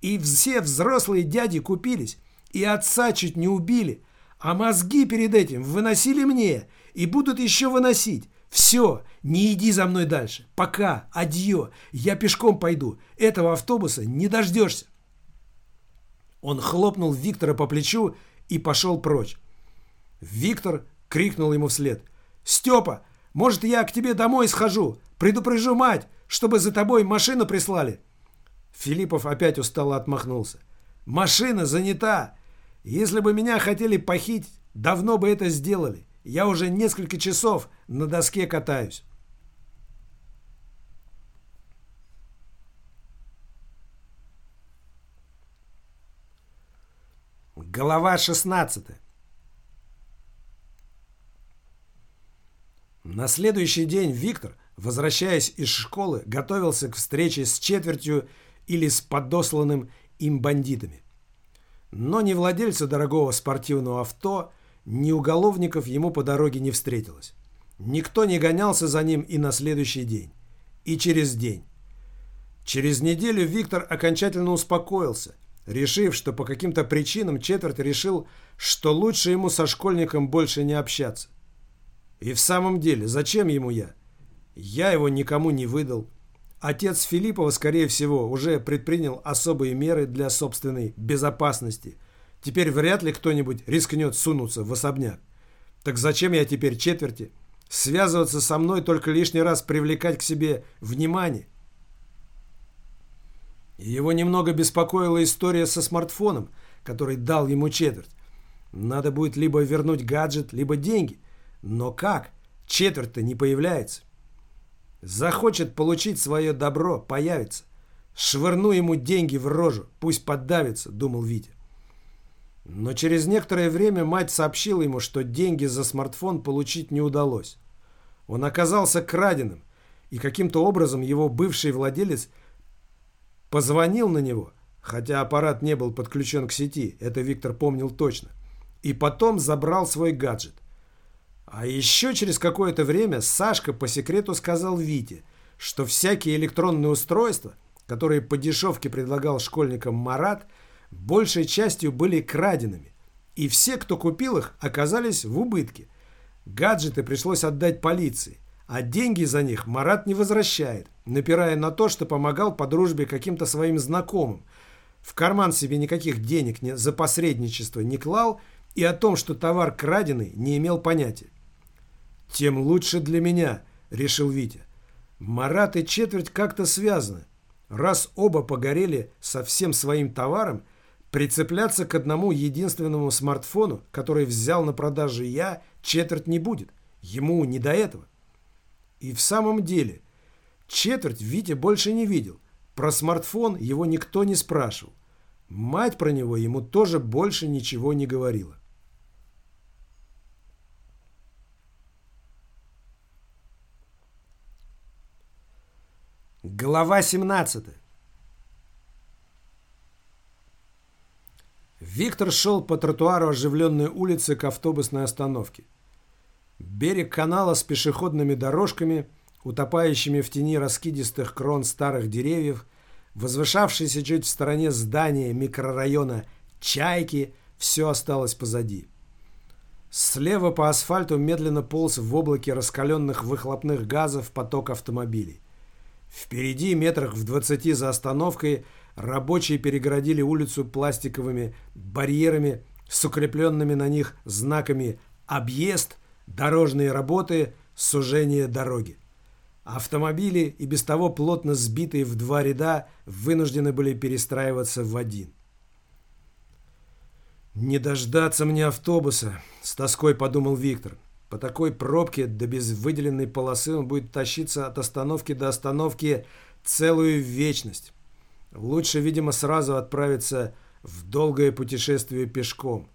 A: И все взрослые дяди купились, и отца чуть не убили, а мозги перед этим выносили мне и будут еще выносить. Все, не иди за мной дальше. Пока, адье, я пешком пойду. Этого автобуса не дождешься. Он хлопнул Виктора по плечу и пошел прочь. Виктор крикнул ему вслед. «Степа, может, я к тебе домой схожу? Предупрежу мать, чтобы за тобой машину прислали». Филиппов опять устало отмахнулся. «Машина занята. Если бы меня хотели похитить, давно бы это сделали. Я уже несколько часов на доске катаюсь. Голова 16. На следующий день Виктор, возвращаясь из школы, готовился к встрече с четвертью или с подосланным им бандитами. Но ни владельца дорогого спортивного авто, ни уголовников ему по дороге не встретилось. Никто не гонялся за ним и на следующий день. И через день. Через неделю Виктор окончательно успокоился, решив, что по каким-то причинам четверть решил, что лучше ему со школьником больше не общаться. И в самом деле, зачем ему я? Я его никому не выдал. Отец Филиппова, скорее всего, уже предпринял особые меры для собственной безопасности – Теперь вряд ли кто-нибудь рискнет сунуться в особняк. Так зачем я теперь четверти? Связываться со мной только лишний раз привлекать к себе внимание. Его немного беспокоила история со смартфоном, который дал ему четверть. Надо будет либо вернуть гаджет, либо деньги. Но как? Четверть-то не появляется. Захочет получить свое добро, появится. Швырну ему деньги в рожу, пусть поддавится, думал Витя. Но через некоторое время мать сообщила ему, что деньги за смартфон получить не удалось. Он оказался краденым, и каким-то образом его бывший владелец позвонил на него, хотя аппарат не был подключен к сети, это Виктор помнил точно, и потом забрал свой гаджет. А еще через какое-то время Сашка по секрету сказал Вите, что всякие электронные устройства, которые по дешевке предлагал школьникам Марат – большей частью были краденными, и все, кто купил их, оказались в убытке. Гаджеты пришлось отдать полиции, а деньги за них Марат не возвращает, напирая на то, что помогал по дружбе каким-то своим знакомым. В карман себе никаких денег не, за посредничество не клал и о том, что товар краденый, не имел понятия. «Тем лучше для меня», — решил Витя. «Марат и четверть как-то связаны. Раз оба погорели со всем своим товаром, Прицепляться к одному единственному смартфону, который взял на продаже я, четверть не будет. Ему не до этого. И в самом деле, четверть Витя больше не видел. Про смартфон его никто не спрашивал. Мать про него ему тоже больше ничего не говорила. Глава 17 Виктор шел по тротуару оживленной улицы к автобусной остановке. Берег канала с пешеходными дорожками, утопающими в тени раскидистых крон старых деревьев, возвышавшиеся чуть в стороне здания микрорайона «Чайки», все осталось позади. Слева по асфальту медленно полз в облаке раскаленных выхлопных газов поток автомобилей. Впереди, метрах в двадцати за остановкой, рабочие перегородили улицу пластиковыми барьерами с укрепленными на них знаками «Объезд», «Дорожные работы», «Сужение дороги». Автомобили, и без того плотно сбитые в два ряда, вынуждены были перестраиваться в один. «Не дождаться мне автобуса», — с тоской подумал Виктор. По такой пробке, да без выделенной полосы, он будет тащиться от остановки до остановки целую вечность. Лучше, видимо, сразу отправиться в долгое путешествие пешком.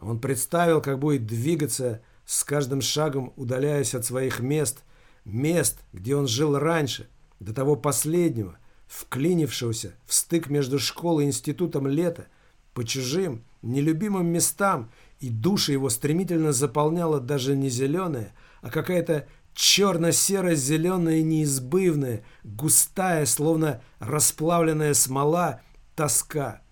A: Он представил, как будет двигаться, с каждым шагом удаляясь от своих мест, мест, где он жил раньше, до того последнего, вклинившегося в стык между школой и институтом лета, по чужим, нелюбимым местам и душа его стремительно заполняла даже не зеленая, а какая-то черно-серо-зеленая неизбывная, густая, словно расплавленная смола, тоска.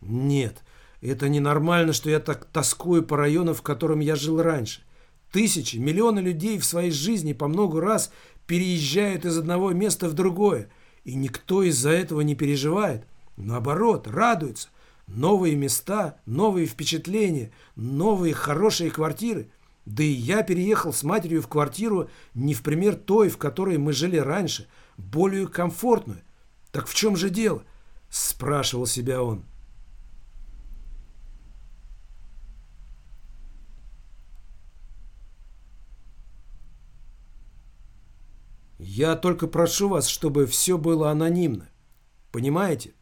A: Нет, это ненормально, что я так тоскую по району, в котором я жил раньше. Тысячи, миллионы людей в своей жизни по много раз переезжают из одного места в другое, и никто из-за этого не переживает. Наоборот, радуется. Новые места, новые впечатления, новые хорошие квартиры. Да и я переехал с матерью в квартиру не в пример той, в которой мы жили раньше, более комфортную. Так в чем же дело? Спрашивал себя он. «Я только прошу вас, чтобы все было анонимно. Понимаете?»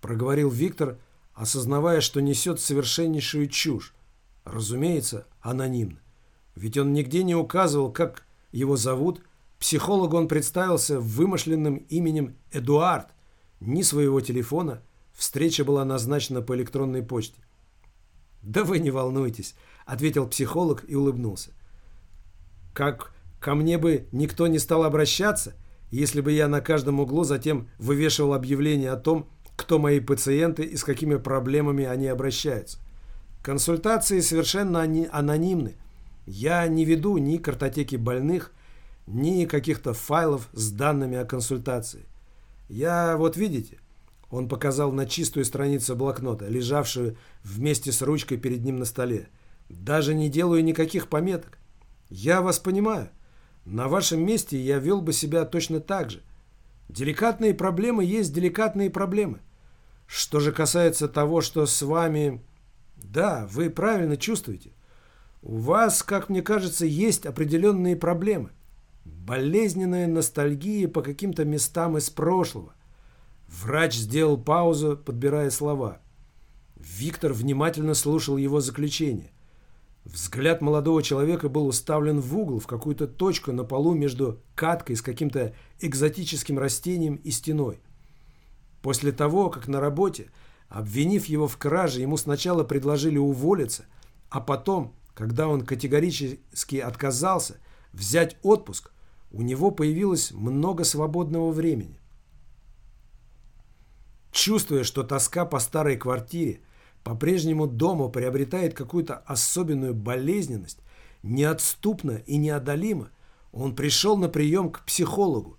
A: Проговорил Виктор, осознавая, что несет совершеннейшую чушь. Разумеется, анонимно. Ведь он нигде не указывал, как его зовут. Психологу он представился вымышленным именем Эдуард. Ни своего телефона. Встреча была назначена по электронной почте. «Да вы не волнуйтесь», — ответил психолог и улыбнулся. «Как ко мне бы никто не стал обращаться, если бы я на каждом углу затем вывешивал объявление о том, кто мои пациенты и с какими проблемами они обращаются. Консультации совершенно анонимны. Я не веду ни картотеки больных, ни каких-то файлов с данными о консультации. Я, вот видите, он показал на чистую страницу блокнота, лежавшую вместе с ручкой перед ним на столе. Даже не делаю никаких пометок. Я вас понимаю. На вашем месте я вел бы себя точно так же. Деликатные проблемы есть деликатные проблемы. Что же касается того, что с вами... Да, вы правильно чувствуете. У вас, как мне кажется, есть определенные проблемы. Болезненная ностальгия по каким-то местам из прошлого. Врач сделал паузу, подбирая слова. Виктор внимательно слушал его заключение. Взгляд молодого человека был уставлен в угол, в какую-то точку на полу между каткой с каким-то экзотическим растением и стеной. После того, как на работе, обвинив его в краже, ему сначала предложили уволиться, а потом, когда он категорически отказался взять отпуск, у него появилось много свободного времени. Чувствуя, что тоска по старой квартире, по-прежнему дома приобретает какую-то особенную болезненность, неотступно и неодолимо, он пришел на прием к психологу,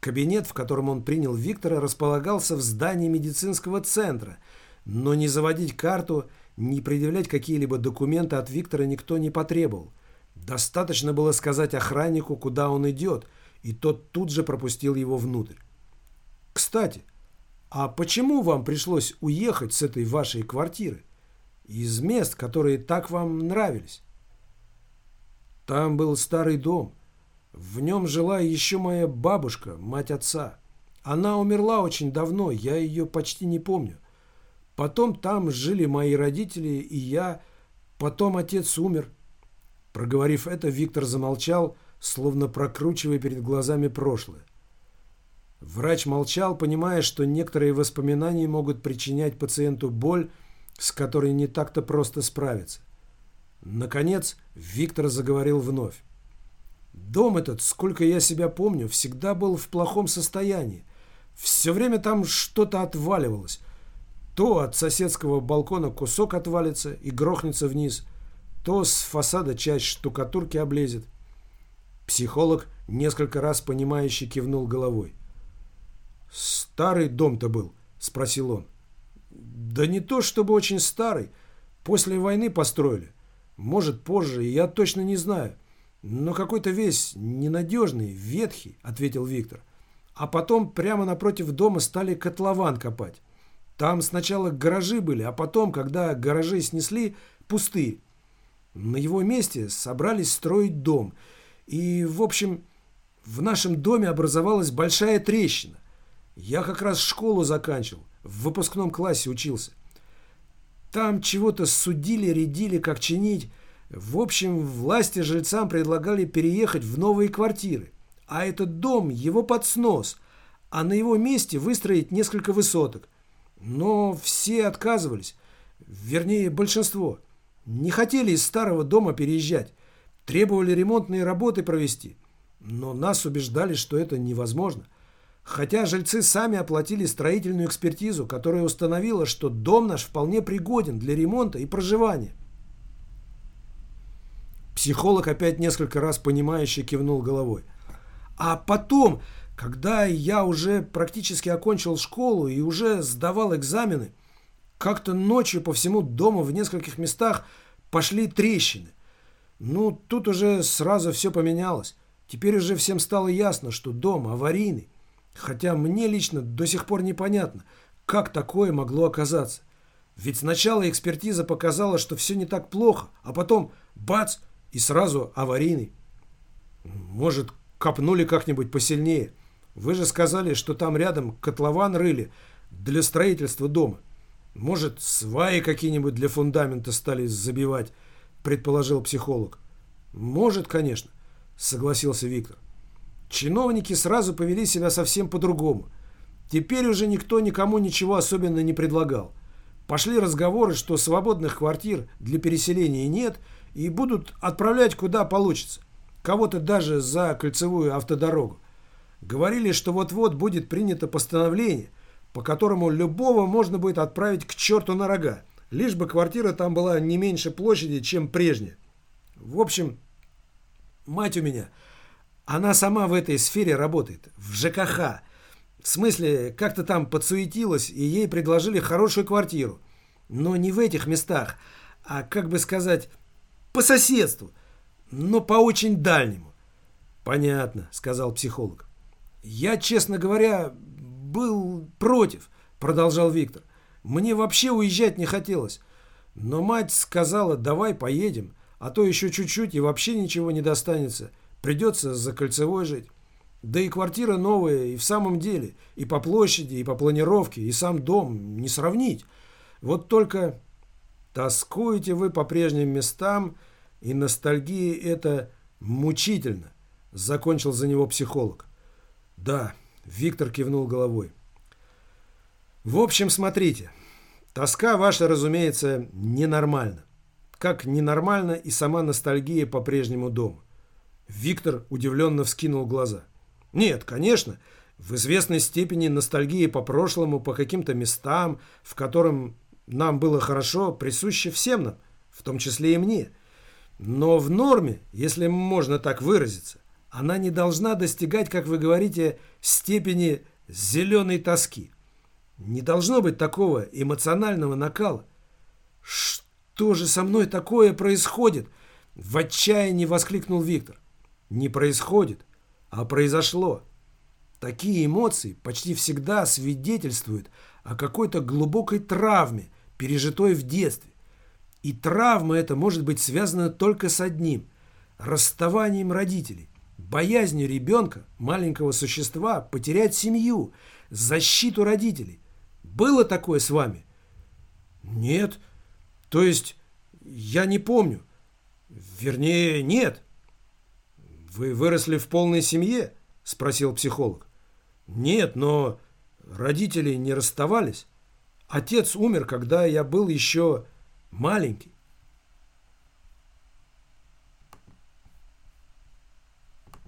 A: Кабинет, в котором он принял Виктора, располагался в здании медицинского центра, но не заводить карту, не предъявлять какие-либо документы от Виктора никто не потребовал. Достаточно было сказать охраннику, куда он идет, и тот тут же пропустил его внутрь. «Кстати, а почему вам пришлось уехать с этой вашей квартиры? Из мест, которые так вам нравились?» «Там был старый дом. В нем жила еще моя бабушка, мать отца. Она умерла очень давно, я ее почти не помню. Потом там жили мои родители и я. Потом отец умер. Проговорив это, Виктор замолчал, словно прокручивая перед глазами прошлое. Врач молчал, понимая, что некоторые воспоминания могут причинять пациенту боль, с которой не так-то просто справиться. Наконец, Виктор заговорил вновь. «Дом этот, сколько я себя помню, всегда был в плохом состоянии. Все время там что-то отваливалось. То от соседского балкона кусок отвалится и грохнется вниз, то с фасада часть штукатурки облезет». Психолог несколько раз понимающе кивнул головой. «Старый дом-то был?» – спросил он. «Да не то чтобы очень старый. После войны построили. Может, позже, я точно не знаю. Но какой-то весь ненадежный, ветхий», – ответил Виктор. «А потом прямо напротив дома стали котлован копать. Там сначала гаражи были, а потом, когда гаражи снесли, пустые. На его месте собрались строить дом. И, в общем, в нашем доме образовалась большая трещина. Я как раз школу заканчивал, в выпускном классе учился. Там чего-то судили, рядили, как чинить. В общем, власти жильцам предлагали переехать в новые квартиры. А этот дом, его под снос, а на его месте выстроить несколько высоток. Но все отказывались, вернее, большинство. Не хотели из старого дома переезжать, требовали ремонтные работы провести. Но нас убеждали, что это невозможно – Хотя жильцы сами оплатили строительную экспертизу, которая установила, что дом наш вполне пригоден для ремонта и проживания. Психолог опять несколько раз понимающе кивнул головой. А потом, когда я уже практически окончил школу и уже сдавал экзамены, как-то ночью по всему дому в нескольких местах пошли трещины. Ну, тут уже сразу все поменялось. Теперь уже всем стало ясно, что дом аварийный. Хотя мне лично до сих пор непонятно, как такое могло оказаться. Ведь сначала экспертиза показала, что все не так плохо, а потом бац и сразу аварийный. Может, копнули как-нибудь посильнее. Вы же сказали, что там рядом котлован рыли для строительства дома. Может, сваи какие-нибудь для фундамента стали забивать, предположил психолог. Может, конечно, согласился Виктор. Чиновники сразу повели себя совсем по-другому. Теперь уже никто никому ничего особенно не предлагал. Пошли разговоры, что свободных квартир для переселения нет и будут отправлять куда получится. Кого-то даже за кольцевую автодорогу. Говорили, что вот-вот будет принято постановление, по которому любого можно будет отправить к черту на рога, лишь бы квартира там была не меньше площади, чем прежняя. В общем, мать у меня – она сама в этой сфере работает, в ЖКХ. В смысле, как-то там подсуетилась, и ей предложили хорошую квартиру. Но не в этих местах, а, как бы сказать, по соседству, но по очень дальнему. «Понятно», — сказал психолог. «Я, честно говоря, был против», — продолжал Виктор. «Мне вообще уезжать не хотелось. Но мать сказала, давай поедем, а то еще чуть-чуть и вообще ничего не достанется. Придется за кольцевой жить. Да и квартира новая, и в самом деле, и по площади, и по планировке, и сам дом не сравнить. Вот только тоскуете вы по прежним местам, и ностальгия это мучительно, закончил за него психолог. Да, Виктор кивнул головой. В общем, смотрите, тоска ваша, разумеется, ненормальна. Как ненормальна и сама ностальгия по прежнему дому. Виктор удивленно вскинул глаза. «Нет, конечно, в известной степени ностальгия по прошлому, по каким-то местам, в котором нам было хорошо, присуща всем нам, в том числе и мне. Но в норме, если можно так выразиться, она не должна достигать, как вы говорите, степени зеленой тоски. Не должно быть такого эмоционального накала. «Что же со мной такое происходит?» В отчаянии воскликнул Виктор не происходит, а произошло. Такие эмоции почти всегда свидетельствуют о какой-то глубокой травме, пережитой в детстве. И травма эта может быть связана только с одним – расставанием родителей, боязнью ребенка, маленького существа, потерять семью, защиту родителей. Было такое с вами? Нет. То есть, я не помню. Вернее, нет. «Вы выросли в полной семье?» – спросил психолог. Нет, но родители не расставались. Отец умер, когда я был еще маленький.